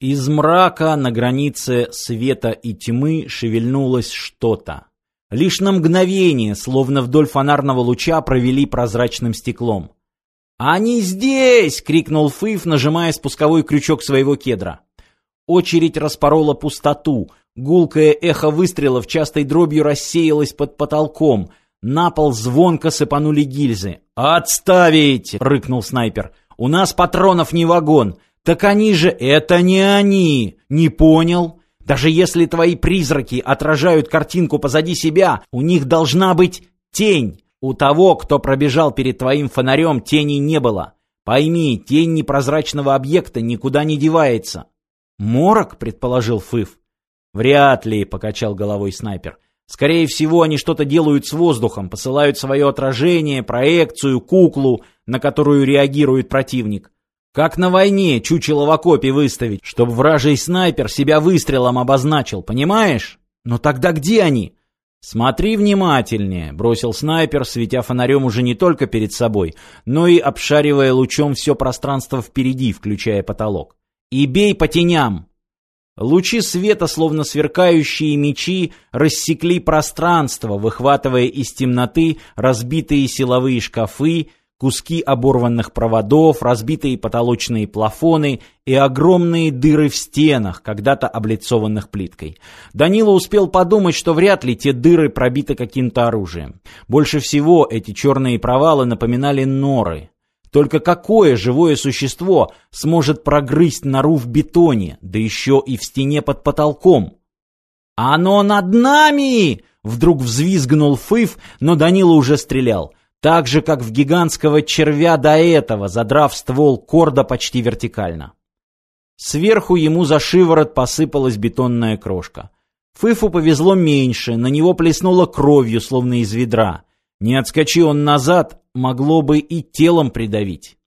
Из мрака на границе света и тьмы шевельнулось что-то. Лишь на мгновение, словно вдоль фонарного луча, провели прозрачным стеклом. «Они здесь!» — крикнул Фыф, нажимая спусковой крючок своего кедра. Очередь распорола пустоту. Гулкое эхо выстрелов частой дробью рассеялось под потолком. На пол звонко сыпанули гильзы. «Отставить!» — рыкнул снайпер. «У нас патронов не вагон. Так они же... Это не они! Не понял?» Даже если твои призраки отражают картинку позади себя, у них должна быть тень. У того, кто пробежал перед твоим фонарем, тени не было. Пойми, тень непрозрачного объекта никуда не девается. Морок, предположил Фыф. Вряд ли, покачал головой снайпер. Скорее всего, они что-то делают с воздухом, посылают свое отражение, проекцию, куклу, на которую реагирует противник. Как на войне чучело в окопе выставить, чтобы вражий снайпер себя выстрелом обозначил, понимаешь? Но тогда где они? Смотри внимательнее, бросил снайпер, светя фонарем уже не только перед собой, но и обшаривая лучом все пространство впереди, включая потолок. И бей по теням. Лучи света, словно сверкающие мечи, рассекли пространство, выхватывая из темноты разбитые силовые шкафы, куски оборванных проводов, разбитые потолочные плафоны и огромные дыры в стенах, когда-то облицованных плиткой. Данила успел подумать, что вряд ли те дыры пробиты каким-то оружием. Больше всего эти черные провалы напоминали норы. Только какое живое существо сможет прогрызть нору в бетоне, да еще и в стене под потолком? «Оно над нами!» Вдруг взвизгнул Фыф, но Данила уже стрелял. Так же, как в гигантского червя до этого, задрав ствол корда почти вертикально. Сверху ему за шиворот посыпалась бетонная крошка. Фыфу повезло меньше, на него плеснуло кровью, словно из ведра. Не отскочи он назад, могло бы и телом придавить.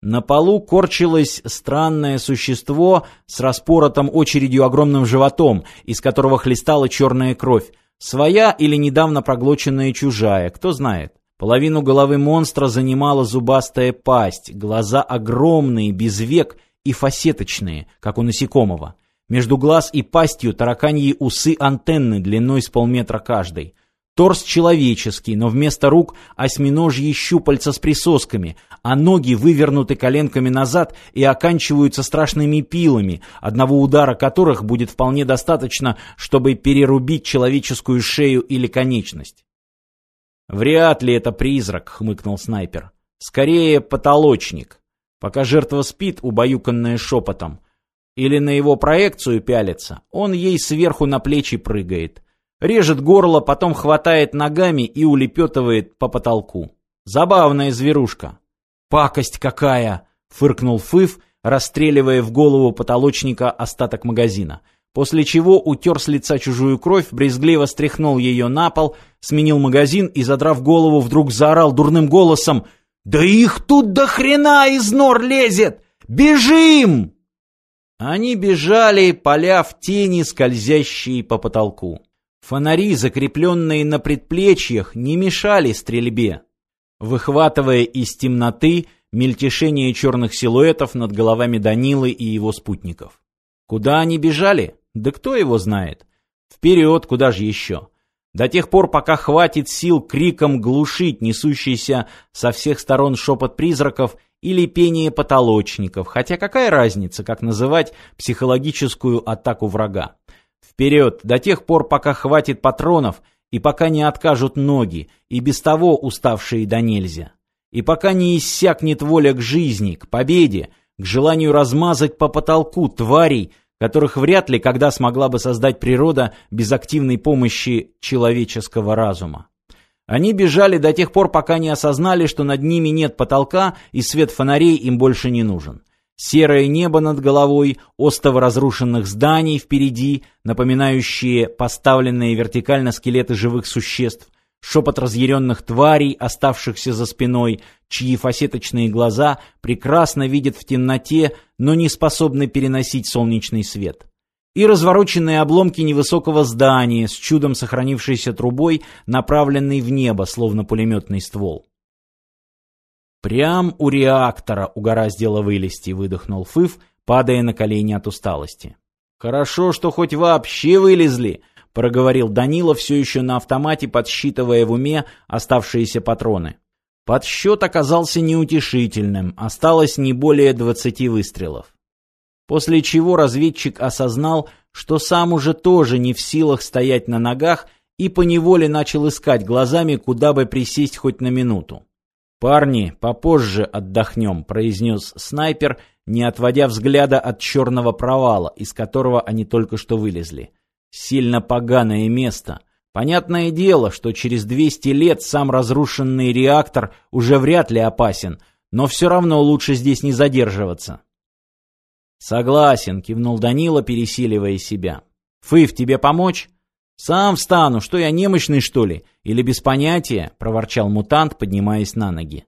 На полу корчилось странное существо с распоротым очередью огромным животом, из которого хлестала черная кровь. Своя или недавно проглоченная чужая, кто знает. Половину головы монстра занимала зубастая пасть, глаза огромные, без век и фасеточные, как у насекомого. Между глаз и пастью тараканьи усы-антенны длиной с полметра каждой. Торс человеческий, но вместо рук осьминожьи щупальца с присосками, а ноги вывернуты коленками назад и оканчиваются страшными пилами, одного удара которых будет вполне достаточно, чтобы перерубить человеческую шею или конечность. «Вряд ли это призрак», — хмыкнул снайпер. «Скорее потолочник. Пока жертва спит, убаюканная шепотом. Или на его проекцию пялится, он ей сверху на плечи прыгает. Режет горло, потом хватает ногами и улепетывает по потолку. Забавная зверушка». «Пакость какая!» — фыркнул Фыф, расстреливая в голову потолочника остаток магазина — после чего утер с лица чужую кровь, брезгливо стряхнул ее на пол, сменил магазин и, задрав голову, вдруг заорал дурным голосом «Да их тут до хрена из нор лезет! Бежим!» Они бежали, поля в тени, скользящие по потолку. Фонари, закрепленные на предплечьях, не мешали стрельбе, выхватывая из темноты мельтешение черных силуэтов над головами Данилы и его спутников. Куда они бежали? Да кто его знает? Вперед, куда же еще? До тех пор, пока хватит сил криком глушить несущийся со всех сторон шепот призраков или пение потолочников, хотя какая разница, как называть психологическую атаку врага? Вперед, до тех пор, пока хватит патронов и пока не откажут ноги, и без того уставшие до нельзя. И пока не иссякнет воля к жизни, к победе, к желанию размазать по потолку тварей, которых вряд ли когда смогла бы создать природа без активной помощи человеческого разума. Они бежали до тех пор, пока не осознали, что над ними нет потолка и свет фонарей им больше не нужен. Серое небо над головой, остовы разрушенных зданий впереди, напоминающие поставленные вертикально скелеты живых существ, шепот разъяренных тварей, оставшихся за спиной, чьи фасеточные глаза прекрасно видят в темноте, но не способны переносить солнечный свет. И развороченные обломки невысокого здания с чудом сохранившейся трубой, направленной в небо, словно пулеметный ствол. «Прям у реактора угораздило вылезти», — выдохнул Фыф, падая на колени от усталости. «Хорошо, что хоть вообще вылезли», — проговорил Данила, все еще на автомате, подсчитывая в уме оставшиеся патроны. Подсчет оказался неутешительным, осталось не более двадцати выстрелов. После чего разведчик осознал, что сам уже тоже не в силах стоять на ногах и поневоле начал искать глазами, куда бы присесть хоть на минуту. «Парни, попозже отдохнем», — произнес снайпер, не отводя взгляда от черного провала, из которого они только что вылезли. «Сильно поганое место. Понятное дело, что через 200 лет сам разрушенный реактор уже вряд ли опасен, но все равно лучше здесь не задерживаться». «Согласен», — кивнул Данила, пересиливая себя. «Фыв, тебе помочь?» «Сам встану, что я немощный, что ли? Или без понятия?» — проворчал мутант, поднимаясь на ноги.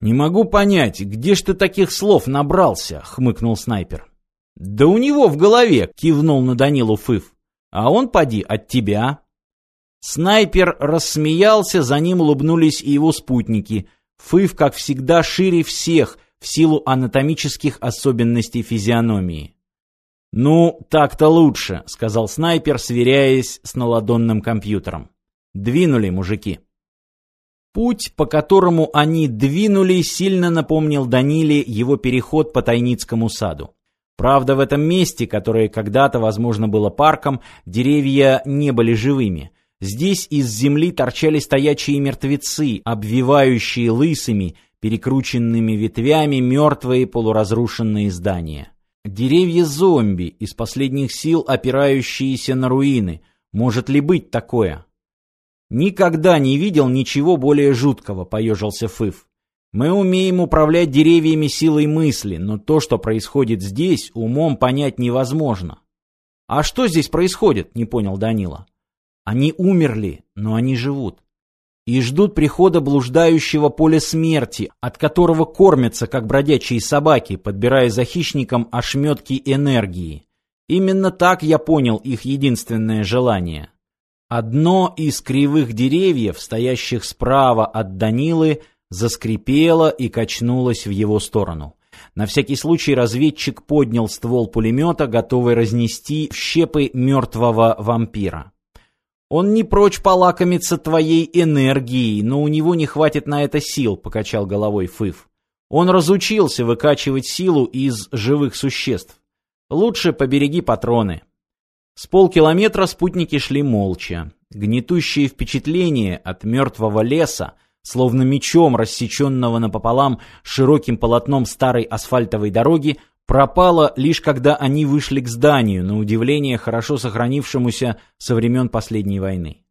«Не могу понять, где ж ты таких слов набрался?» — хмыкнул снайпер. «Да у него в голове!» — кивнул на Данилу Фыв. «А он, поди, от тебя!» Снайпер рассмеялся, за ним улыбнулись и его спутники. Фыв, как всегда, шире всех в силу анатомических особенностей физиономии. «Ну, так-то лучше», — сказал снайпер, сверяясь с наладонным компьютером. «Двинули, мужики». Путь, по которому они двинули, сильно напомнил Даниле его переход по Тайницкому саду. Правда, в этом месте, которое когда-то, возможно, было парком, деревья не были живыми. Здесь из земли торчали стоячие мертвецы, обвивающие лысыми, перекрученными ветвями мертвые полуразрушенные здания. Деревья-зомби, из последних сил опирающиеся на руины. Может ли быть такое? Никогда не видел ничего более жуткого, поежился Фыв. Мы умеем управлять деревьями силой мысли, но то, что происходит здесь, умом понять невозможно. А что здесь происходит, не понял Данила. Они умерли, но они живут и ждут прихода блуждающего поля смерти, от которого кормятся, как бродячие собаки, подбирая за хищником ошметки энергии. Именно так я понял их единственное желание. Одно из кривых деревьев, стоящих справа от Данилы, заскрипело и качнулось в его сторону. На всякий случай разведчик поднял ствол пулемета, готовый разнести в щепы мертвого вампира. Он не прочь полакомиться твоей энергией, но у него не хватит на это сил, покачал головой Фыв. Он разучился выкачивать силу из живых существ. Лучше побереги патроны. С полкилометра спутники шли молча. Гнетущее впечатление от мертвого леса, словно мечом рассеченного напополам широким полотном старой асфальтовой дороги, пропала лишь когда они вышли к зданию, на удивление хорошо сохранившемуся со времен последней войны.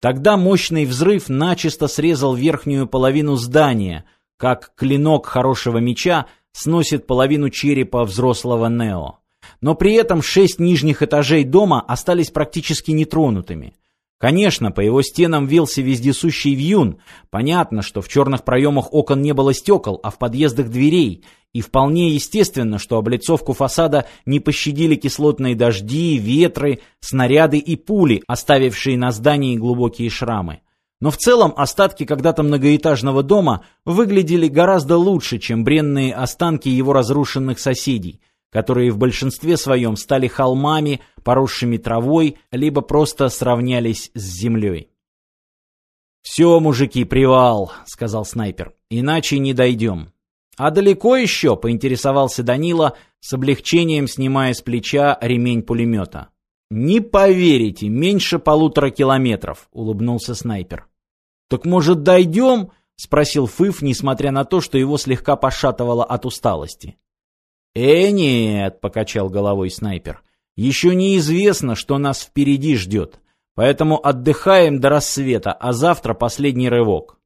Тогда мощный взрыв начисто срезал верхнюю половину здания, как клинок хорошего меча сносит половину черепа взрослого Нео. Но при этом шесть нижних этажей дома остались практически нетронутыми. Конечно, по его стенам вился вездесущий вьюн. Понятно, что в черных проемах окон не было стекол, а в подъездах дверей. И вполне естественно, что облицовку фасада не пощадили кислотные дожди, ветры, снаряды и пули, оставившие на здании глубокие шрамы. Но в целом остатки когда-то многоэтажного дома выглядели гораздо лучше, чем бренные останки его разрушенных соседей – которые в большинстве своем стали холмами, поросшими травой, либо просто сравнялись с землей. «Все, мужики, привал», — сказал снайпер, — «иначе не дойдем». «А далеко еще?» — поинтересовался Данила, с облегчением снимая с плеча ремень пулемета. «Не поверите, меньше полутора километров», — улыбнулся снайпер. «Так, может, дойдем?» — спросил Фыф, несмотря на то, что его слегка пошатывало от усталости. «Э, нет», — покачал головой снайпер. «Еще неизвестно, что нас впереди ждет. Поэтому отдыхаем до рассвета, а завтра последний рывок».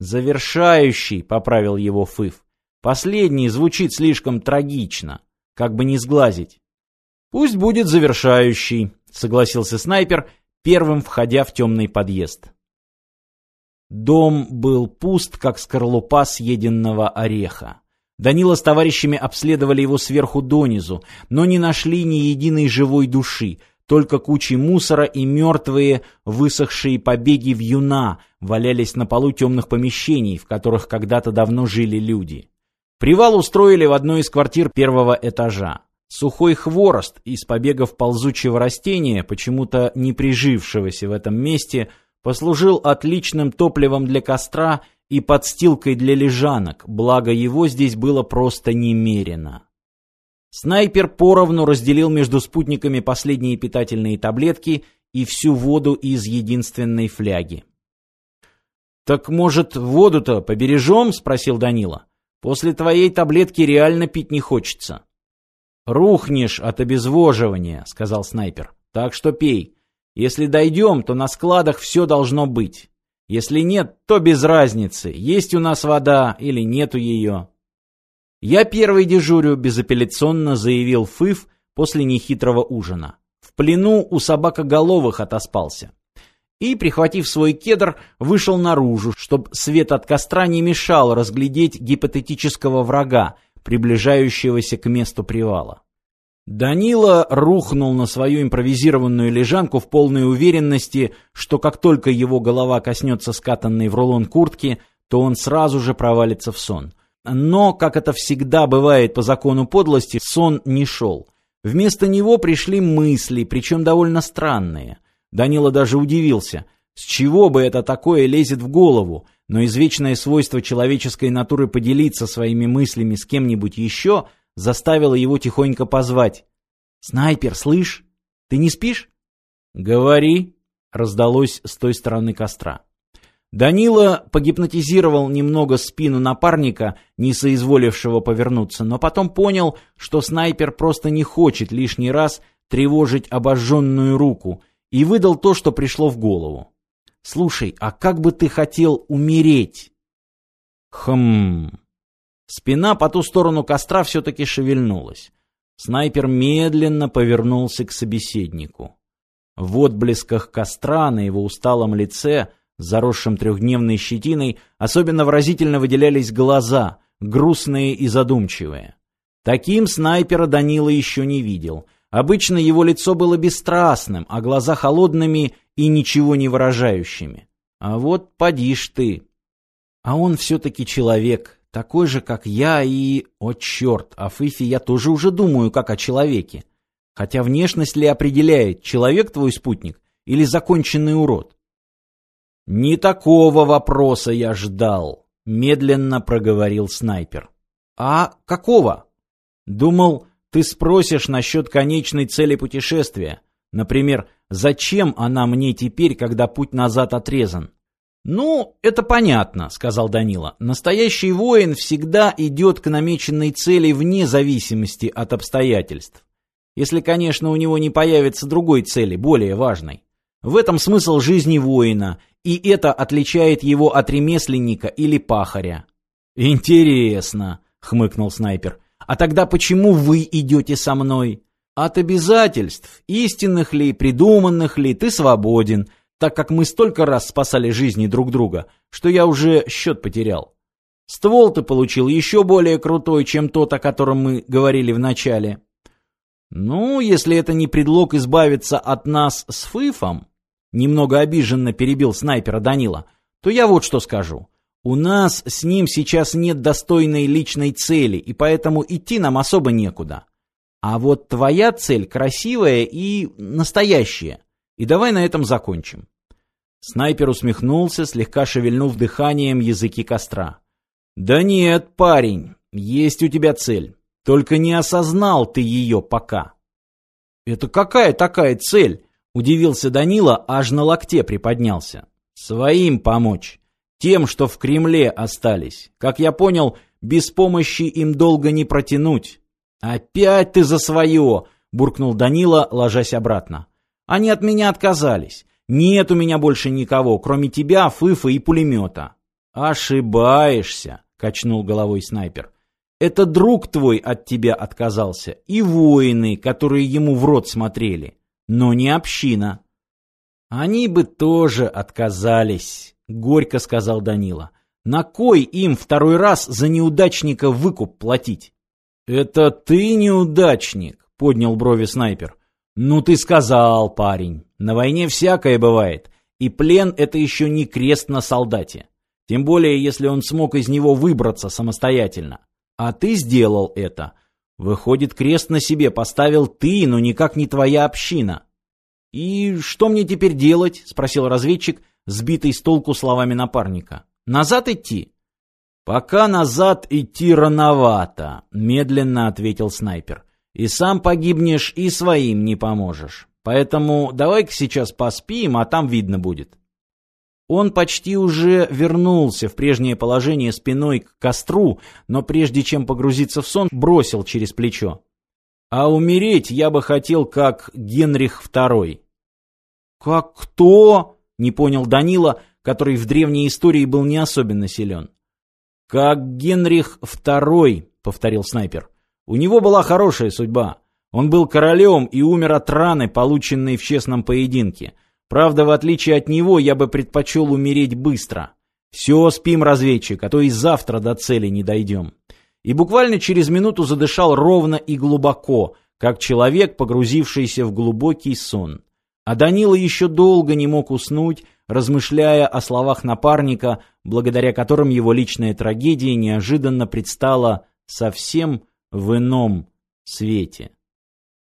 «Завершающий», — поправил его Фыф. «Последний звучит слишком трагично. Как бы не сглазить». «Пусть будет завершающий», — согласился снайпер, первым входя в темный подъезд. Дом был пуст, как скорлупа съеденного ореха. Данила с товарищами обследовали его сверху донизу, но не нашли ни единой живой души, только кучи мусора и мертвые, высохшие побеги вьюна валялись на полу темных помещений, в которых когда-то давно жили люди. Привал устроили в одной из квартир первого этажа. Сухой хворост из побегов ползучего растения, почему-то не прижившегося в этом месте, послужил отличным топливом для костра и подстилкой для лежанок, благо его здесь было просто немерено. Снайпер поровну разделил между спутниками последние питательные таблетки и всю воду из единственной фляги. «Так, может, воду-то побережем?» — спросил Данила. «После твоей таблетки реально пить не хочется». «Рухнешь от обезвоживания», — сказал снайпер. «Так что пей. Если дойдем, то на складах все должно быть. Если нет, то без разницы, есть у нас вода или нету ее». «Я первый дежурю», — безапелляционно заявил Фыф после нехитрого ужина. В плену у собакоголовых отоспался. И, прихватив свой кедр, вышел наружу, чтобы свет от костра не мешал разглядеть гипотетического врага, приближающегося к месту привала. Данила рухнул на свою импровизированную лежанку в полной уверенности, что как только его голова коснется скатанной в рулон куртки, то он сразу же провалится в сон. Но, как это всегда бывает по закону подлости, сон не шел. Вместо него пришли мысли, причем довольно странные. Данила даже удивился. С чего бы это такое лезет в голову? Но извечное свойство человеческой натуры поделиться своими мыслями с кем-нибудь еще заставило его тихонько позвать. «Снайпер, слышь, ты не спишь?» «Говори», — раздалось с той стороны костра. Данила погипнотизировал немного спину напарника, не соизволившего повернуться, но потом понял, что снайпер просто не хочет лишний раз тревожить обожженную руку, и выдал то, что пришло в голову. «Слушай, а как бы ты хотел умереть?» «Хм...» Спина по ту сторону костра все-таки шевельнулась. Снайпер медленно повернулся к собеседнику. В отблесках костра на его усталом лице заросшим трехдневной щетиной, особенно выразительно выделялись глаза, грустные и задумчивые. Таким снайпера Данила еще не видел. Обычно его лицо было бесстрастным, а глаза холодными и ничего не выражающими. А вот поди ж ты. А он все-таки человек, такой же, как я, и... О, черт, о Фифе я тоже уже думаю, как о человеке. Хотя внешность ли определяет, человек твой спутник или законченный урод? «Не такого вопроса я ждал», — медленно проговорил снайпер. «А какого?» «Думал, ты спросишь насчет конечной цели путешествия. Например, зачем она мне теперь, когда путь назад отрезан?» «Ну, это понятно», — сказал Данила. «Настоящий воин всегда идет к намеченной цели вне зависимости от обстоятельств. Если, конечно, у него не появится другой цели, более важной. В этом смысл жизни воина, и это отличает его от ремесленника или пахаря. «Интересно», — хмыкнул снайпер. «А тогда почему вы идете со мной?» «От обязательств, истинных ли, придуманных ли, ты свободен, так как мы столько раз спасали жизни друг друга, что я уже счет потерял. Ствол ты получил еще более крутой, чем тот, о котором мы говорили в начале». «Ну, если это не предлог избавиться от нас с Фыфом, немного обиженно перебил снайпера Данила, то я вот что скажу. У нас с ним сейчас нет достойной личной цели, и поэтому идти нам особо некуда. А вот твоя цель красивая и настоящая. И давай на этом закончим. Снайпер усмехнулся, слегка шевельнув дыханием языки костра. «Да нет, парень, есть у тебя цель. Только не осознал ты ее пока». «Это какая такая цель?» Удивился Данила, аж на локте приподнялся. Своим помочь. Тем, что в Кремле остались. Как я понял, без помощи им долго не протянуть. Опять ты за свое, буркнул Данила, ложась обратно. Они от меня отказались. Нет у меня больше никого, кроме тебя, фыфа и пулемета. Ошибаешься, качнул головой снайпер. Это друг твой от тебя отказался и воины, которые ему в рот смотрели но не община. Они бы тоже отказались, горько сказал Данила. На кой им второй раз за неудачника выкуп платить? Это ты неудачник, поднял брови снайпер. Ну ты сказал, парень. На войне всякое бывает, и плен это еще не крест на солдате. Тем более, если он смог из него выбраться самостоятельно. А ты сделал это. Выходит, крест на себе поставил ты, но никак не твоя община. «И что мне теперь делать?» — спросил разведчик, сбитый с толку словами напарника. «Назад идти?» «Пока назад идти рановато», — медленно ответил снайпер. «И сам погибнешь, и своим не поможешь. Поэтому давай-ка сейчас поспим, а там видно будет». Он почти уже вернулся в прежнее положение спиной к костру, но прежде чем погрузиться в сон, бросил через плечо. А умереть я бы хотел, как Генрих II. Как кто? Не понял Данила, который в древней истории был не особенно силен. Как Генрих II, повторил снайпер. У него была хорошая судьба. Он был королем и умер от раны, полученной в честном поединке. Правда, в отличие от него, я бы предпочел умереть быстро. Все, спим, разведчик, а то и завтра до цели не дойдем и буквально через минуту задышал ровно и глубоко, как человек, погрузившийся в глубокий сон. А Данила еще долго не мог уснуть, размышляя о словах напарника, благодаря которым его личная трагедия неожиданно предстала совсем в ином свете.